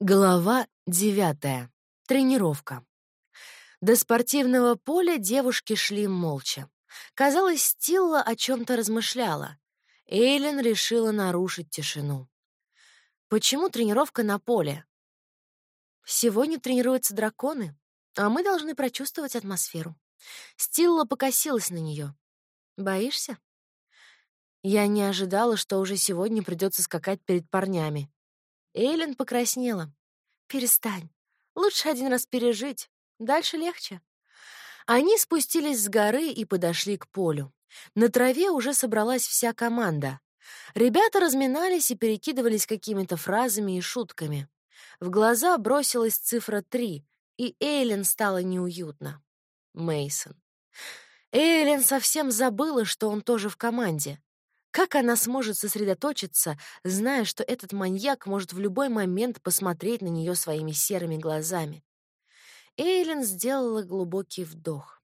Глава девятая. Тренировка. До спортивного поля девушки шли молча. Казалось, Стилла о чем-то размышляла. Эйлин решила нарушить тишину. Почему тренировка на поле? Сегодня тренируются драконы, а мы должны прочувствовать атмосферу. Стилла покосилась на нее. Боишься? Я не ожидала, что уже сегодня придется скакать перед парнями. Эйлин покраснела. «Перестань. Лучше один раз пережить. Дальше легче». Они спустились с горы и подошли к полю. На траве уже собралась вся команда. Ребята разминались и перекидывались какими-то фразами и шутками. В глаза бросилась цифра три, и Эйлин стало неуютно. Мейсон. Эйлин совсем забыла, что он тоже в команде. Как она сможет сосредоточиться, зная, что этот маньяк может в любой момент посмотреть на нее своими серыми глазами? Эйлин сделала глубокий вдох.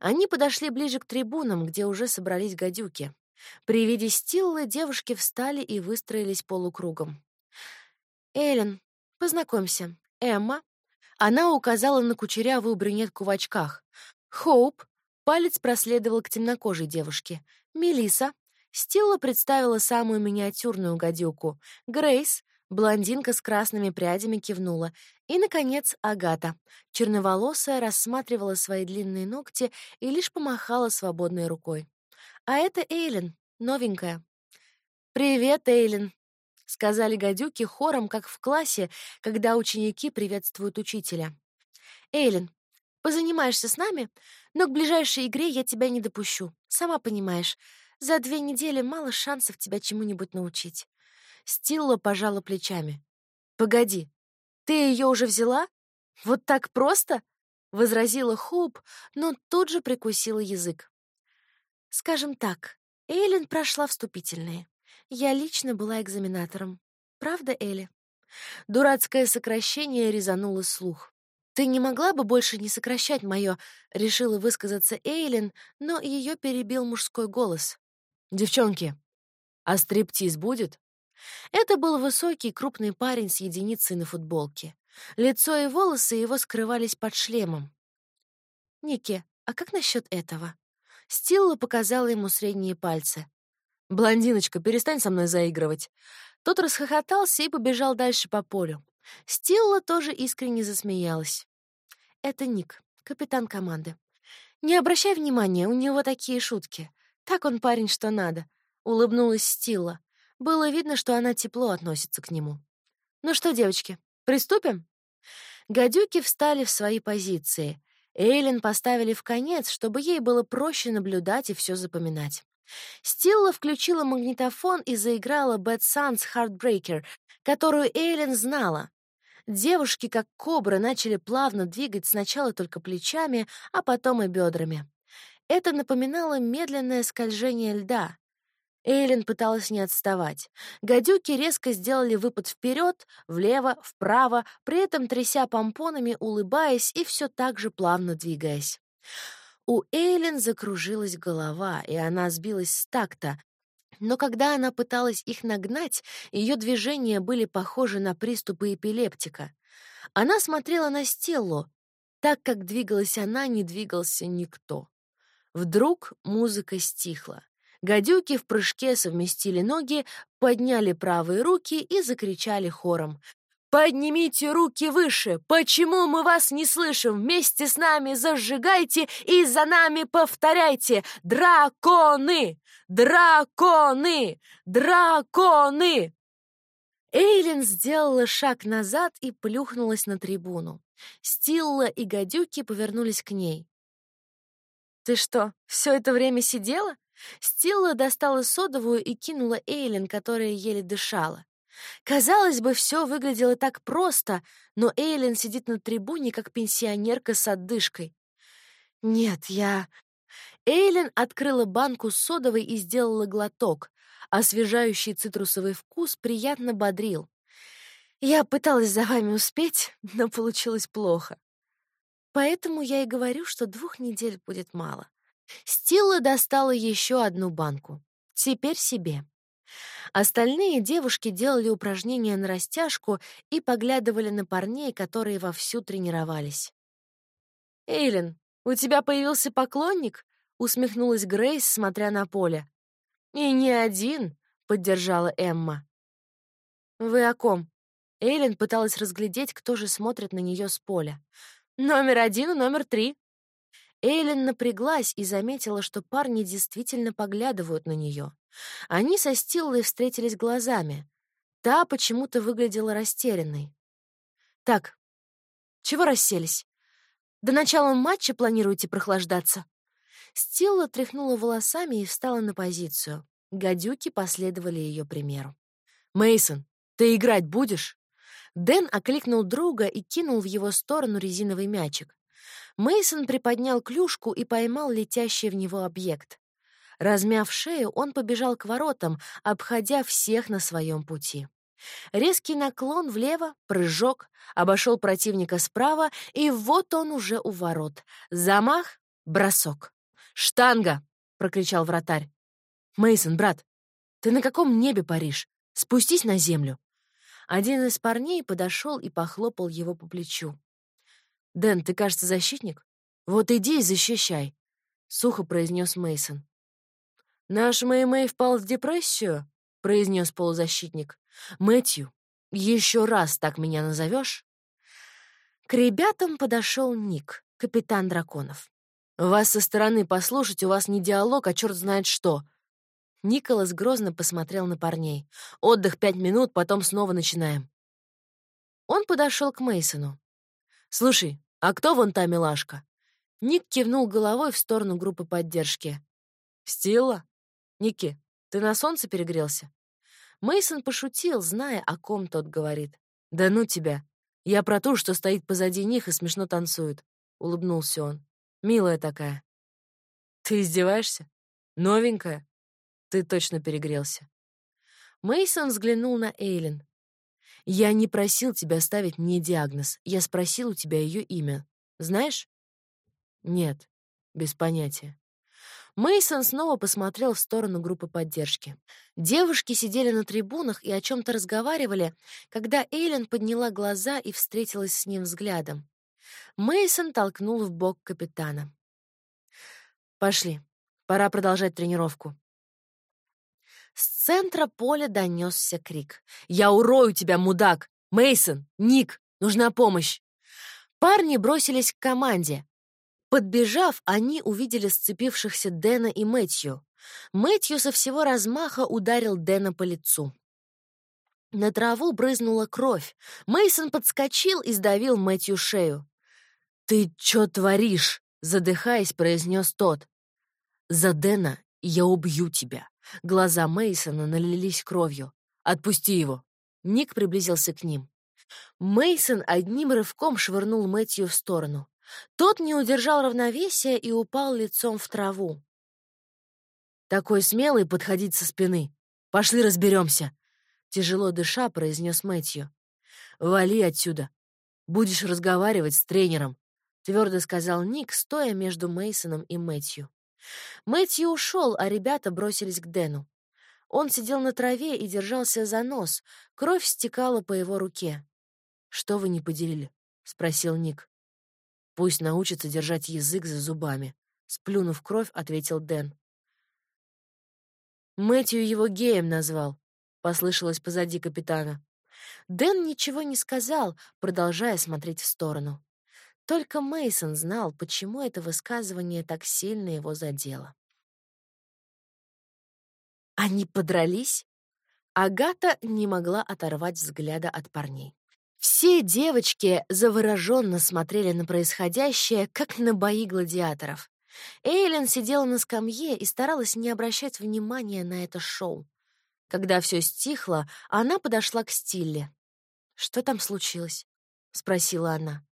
Они подошли ближе к трибунам, где уже собрались гадюки. При виде Стиллы девушки встали и выстроились полукругом. «Эйлин, познакомься. Эмма». Она указала на кучерявую брюнетку в очках. «Хоуп». Палец проследовал к темнокожей девушке. Мелиса. Стилла представила самую миниатюрную гадюку. Грейс, блондинка с красными прядями, кивнула. И, наконец, Агата. Черноволосая рассматривала свои длинные ногти и лишь помахала свободной рукой. А это Эйлин, новенькая. «Привет, Эйлин», — сказали гадюки хором, как в классе, когда ученики приветствуют учителя. «Эйлин, позанимаешься с нами, но к ближайшей игре я тебя не допущу, сама понимаешь. За две недели мало шансов тебя чему-нибудь научить. Стилла пожала плечами. Погоди, ты ее уже взяла? Вот так просто? возразила Хоуп, но тут же прикусила язык. Скажем так, Эйлин прошла вступительные. Я лично была экзаменатором. Правда, Элли? Дурацкое сокращение резануло слух. «Ты не могла бы больше не сокращать мое?» — решила высказаться Эйлин, но ее перебил мужской голос. «Девчонки, а стриптиз будет?» Это был высокий, крупный парень с единицей на футболке. Лицо и волосы его скрывались под шлемом. «Ники, а как насчет этого?» Стилла показала ему средние пальцы. «Блондиночка, перестань со мной заигрывать». Тот расхохотался и побежал дальше по полю. Стилла тоже искренне засмеялась. «Это Ник, капитан команды. Не обращай внимания, у него такие шутки. Так он парень, что надо. Улыбнулась Стилла. Было видно, что она тепло относится к нему. Ну что, девочки, приступим? Гадюки встали в свои позиции. Эйлин поставили в конец, чтобы ей было проще наблюдать и все запоминать. Стилла включила магнитофон и заиграла Bad Sons Heartbreaker, которую Эйлин знала. Девушки, как кобры, начали плавно двигать сначала только плечами, а потом и бедрами. Это напоминало медленное скольжение льда. Эйлин пыталась не отставать. Гадюки резко сделали выпад вперед, влево, вправо, при этом тряся помпонами, улыбаясь и все так же плавно двигаясь. У Эйлин закружилась голова, и она сбилась с такта. Но когда она пыталась их нагнать, ее движения были похожи на приступы эпилептика. Она смотрела на Стеллу. Так как двигалась она, не двигался никто. Вдруг музыка стихла. Гадюки в прыжке совместили ноги, подняли правые руки и закричали хором. «Поднимите руки выше! Почему мы вас не слышим? Вместе с нами зажигайте и за нами повторяйте! Драконы! Драконы! Драконы!» Эйлин сделала шаг назад и плюхнулась на трибуну. Стилла и гадюки повернулись к ней. «Ты что, все это время сидела?» Стилла достала содовую и кинула Эйлин, которая еле дышала. Казалось бы, все выглядело так просто, но Эйлин сидит на трибуне, как пенсионерка с отдышкой. «Нет, я...» Эйлин открыла банку с содовой и сделала глоток. Освежающий цитрусовый вкус приятно бодрил. «Я пыталась за вами успеть, но получилось плохо. Поэтому я и говорю, что двух недель будет мало. Стилла достала еще одну банку. Теперь себе. Остальные девушки делали упражнения на растяжку и поглядывали на парней, которые вовсю тренировались. «Эйлин, у тебя появился поклонник?» — усмехнулась Грейс, смотря на поле. «И не один», — поддержала Эмма. «Вы о ком?» Эйлин пыталась разглядеть, кто же смотрит на нее с поля. «Номер один и номер три». Эйлин напряглась и заметила, что парни действительно поглядывают на нее. Они со Стиллой встретились глазами. Та почему-то выглядела растерянной. «Так, чего расселись? До начала матча планируете прохлаждаться?» Стилла тряхнула волосами и встала на позицию. Гадюки последовали ее примеру. Мейсон, ты играть будешь?» Дэн окликнул друга и кинул в его сторону резиновый мячик. Мейсон приподнял клюшку и поймал летящий в него объект. Размяв шею, он побежал к воротам, обходя всех на своем пути. Резкий наклон влево, прыжок, обошел противника справа, и вот он уже у ворот. Замах, бросок. «Штанга!» — прокричал вратарь. Мейсон, брат, ты на каком небе паришь? Спустись на землю!» Один из парней подошел и похлопал его по плечу. «Дэн, ты, кажется, защитник? Вот иди и защищай», — сухо произнес Мейсон. «Наш Мэй-Мэй впал в депрессию?» — произнес полузащитник. «Мэтью, еще раз так меня назовешь?» К ребятам подошел Ник, капитан драконов. «Вас со стороны послушать, у вас не диалог, а черт знает что», Николас грозно посмотрел на парней. «Отдых пять минут, потом снова начинаем». Он подошел к Мейсону. «Слушай, а кто вон та милашка?» Ник кивнул головой в сторону группы поддержки. «Стилла? Ники, ты на солнце перегрелся?» Мейсон пошутил, зная, о ком тот говорит. «Да ну тебя! Я про ту, что стоит позади них и смешно танцует», — улыбнулся он. «Милая такая». «Ты издеваешься? Новенькая?» Ты точно перегрелся. Мейсон взглянул на Эйлин. Я не просил тебя ставить мне диагноз. Я спросил у тебя ее имя. Знаешь? Нет, без понятия. Мейсон снова посмотрел в сторону группы поддержки. Девушки сидели на трибунах и о чем то разговаривали, когда Эйлин подняла глаза и встретилась с ним взглядом. Мейсон толкнул в бок капитана. Пошли. Пора продолжать тренировку. С центра поля донесся крик. «Я урою тебя, мудак! Мейсон, Ник, нужна помощь!» Парни бросились к команде. Подбежав, они увидели сцепившихся Дэна и Мэтью. Мэтью со всего размаха ударил Дэна по лицу. На траву брызнула кровь. Мейсон подскочил и сдавил Мэтью шею. «Ты чё творишь?» — задыхаясь, произнес тот. «За Дэна я убью тебя. Глаза Мейсона налились кровью. «Отпусти его!» Ник приблизился к ним. Мейсон одним рывком швырнул Мэтью в сторону. Тот не удержал равновесия и упал лицом в траву. «Такой смелый подходить со спины. Пошли разберемся!» Тяжело дыша, произнес Мэтью. «Вали отсюда. Будешь разговаривать с тренером», — твердо сказал Ник, стоя между Мейсоном и Мэтью. Мэтью ушел, а ребята бросились к Дэну. Он сидел на траве и держался за нос. Кровь стекала по его руке. «Что вы не поделили?» — спросил Ник. «Пусть научится держать язык за зубами», — сплюнув кровь, ответил Дэн. «Мэтью его геем назвал», — послышалось позади капитана. Дэн ничего не сказал, продолжая смотреть в сторону. Только Мейсон знал, почему это высказывание так сильно его задело. Они подрались? Агата не могла оторвать взгляда от парней. Все девочки завороженно смотрели на происходящее, как на бои гладиаторов. Эйлин сидела на скамье и старалась не обращать внимания на это шоу. Когда все стихло, она подошла к Стилле. «Что там случилось?» — спросила она.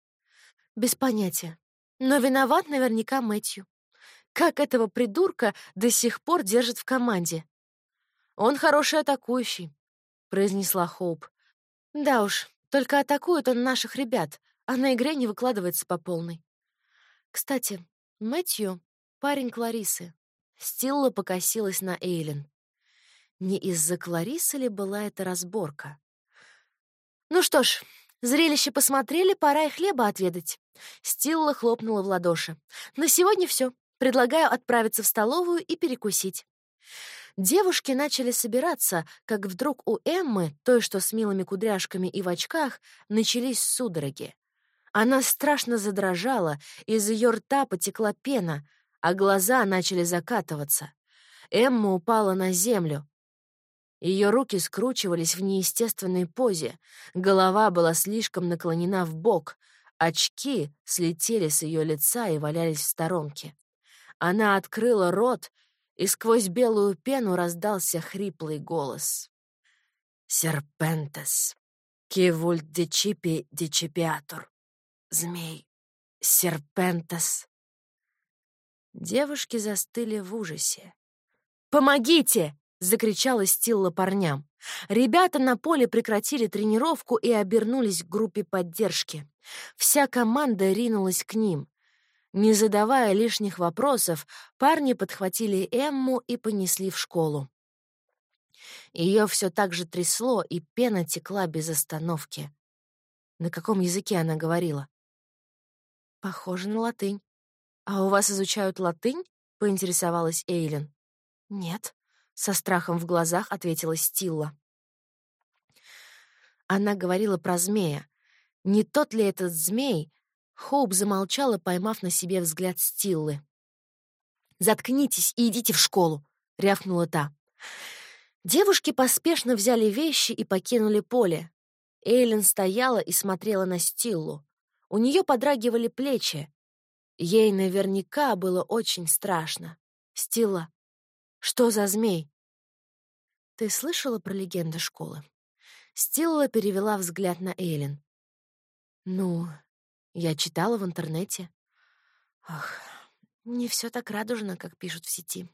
Без понятия. Но виноват наверняка Мэтью. Как этого придурка до сих пор держит в команде? Он хороший атакующий, произнесла Хоуп. Да уж, только атакует он наших ребят, а на игре не выкладывается по полной. Кстати, Мэтью — парень Кларисы. Стилла покосилась на Эйлин. Не из-за Кларисы ли была эта разборка? «Ну что ж, зрелище посмотрели, пора и хлеба отведать». Стилла хлопнула в ладоши. «На сегодня все. Предлагаю отправиться в столовую и перекусить». Девушки начали собираться, как вдруг у Эммы, той, что с милыми кудряшками и в очках, начались судороги. Она страшно задрожала, из ее рта потекла пена, а глаза начали закатываться. Эмма упала на землю. Ее руки скручивались в неестественной позе, голова была слишком наклонена в бок, очки слетели с ее лица и валялись в сторонке. Она открыла рот и сквозь белую пену раздался хриплый голос. «Серпентес, кивульт дечипи дечипиатур, змей, серпентес». Девушки застыли в ужасе. «Помогите!» — закричала Стилла парням. Ребята на поле прекратили тренировку и обернулись к группе поддержки. Вся команда ринулась к ним. Не задавая лишних вопросов, парни подхватили Эмму и понесли в школу. Ее все так же трясло, и пена текла без остановки. На каком языке она говорила? «Похоже на латынь. А у вас изучают латынь?» — поинтересовалась Эйлин. «Нет», — со страхом в глазах ответила Стилла. Она говорила про змея. Не тот ли этот змей, Хоуп замолчала, поймав на себе взгляд Стиллы. «Заткнитесь и идите в школу!» — рявкнула та. Девушки поспешно взяли вещи и покинули поле. Эйлин стояла и смотрела на Стиллу. У нее подрагивали плечи. Ей наверняка было очень страшно. «Стилла, что за змей?» «Ты слышала про легенды школы?» Стилла перевела взгляд на Эйлин. «Ну, я читала в интернете. Ах, не все так радужно, как пишут в сети.